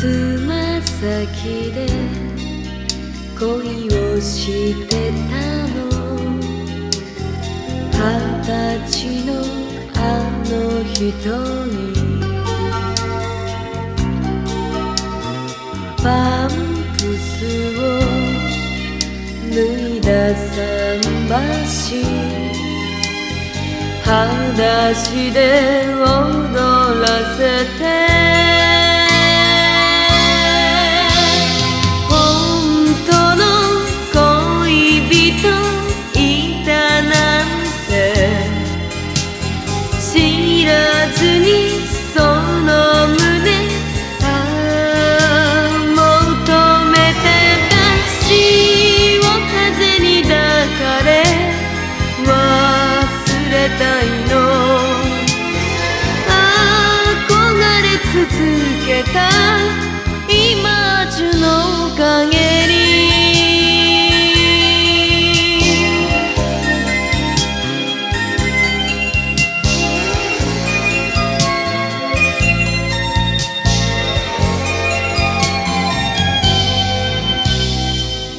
つま先で恋をしてたの。二十歳のあの人に。パンプスを脱いだ桟橋。裸足で踊らせて。れ続けた。今中の陰に。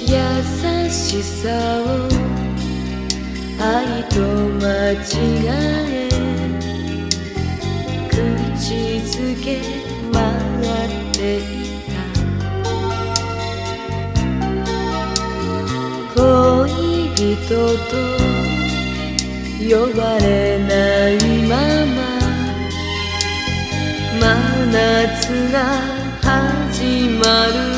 優しさを愛と間違えけ回っていた。恋人と呼ばれないまま真夏が始まる。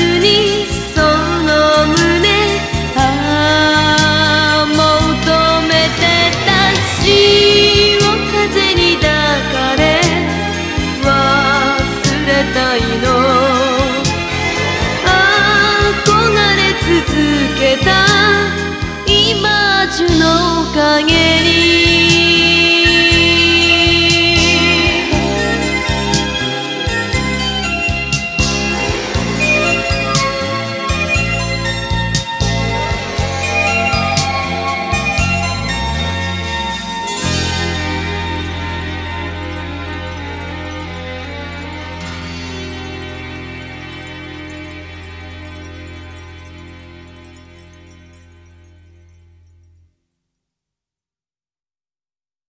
た